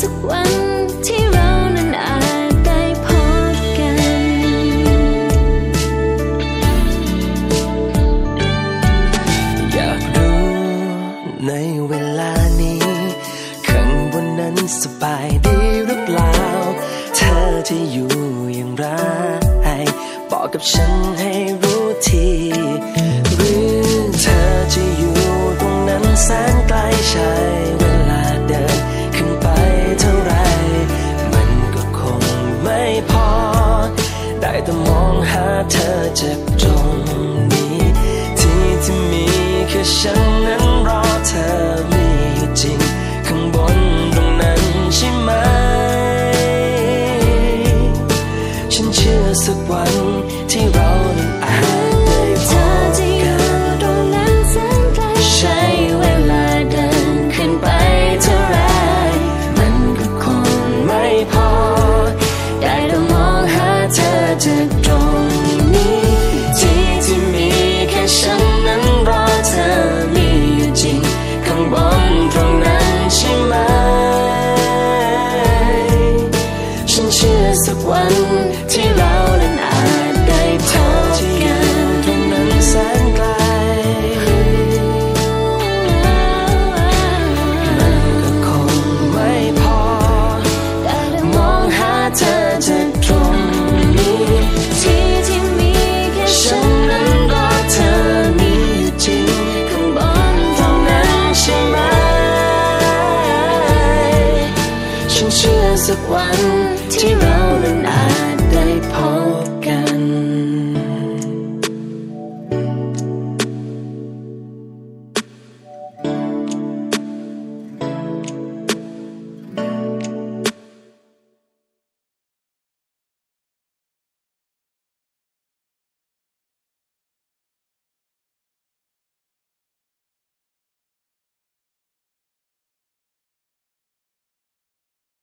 สักวันที่เรานั้นอาจได้พบกัน อยากรู้ในเวลานี้ ข้างบนนั้นสบายดีหรือเปล่า เธอจะอยู่อย่างไร บอกกับฉันให้รู้ที แต่มองหาเธอเจ็บตรงนี้ ที่ที่มีแค่ฉัน ตรงนี้ที่ที่มีแค่ฉันนั้นรอเธอมีอยู่จริงข้งบนตรงนั้นใช่ไหม ฉันเชื่อสักวันที่เรา เชื่อสักวันที่เรานั้นอาจ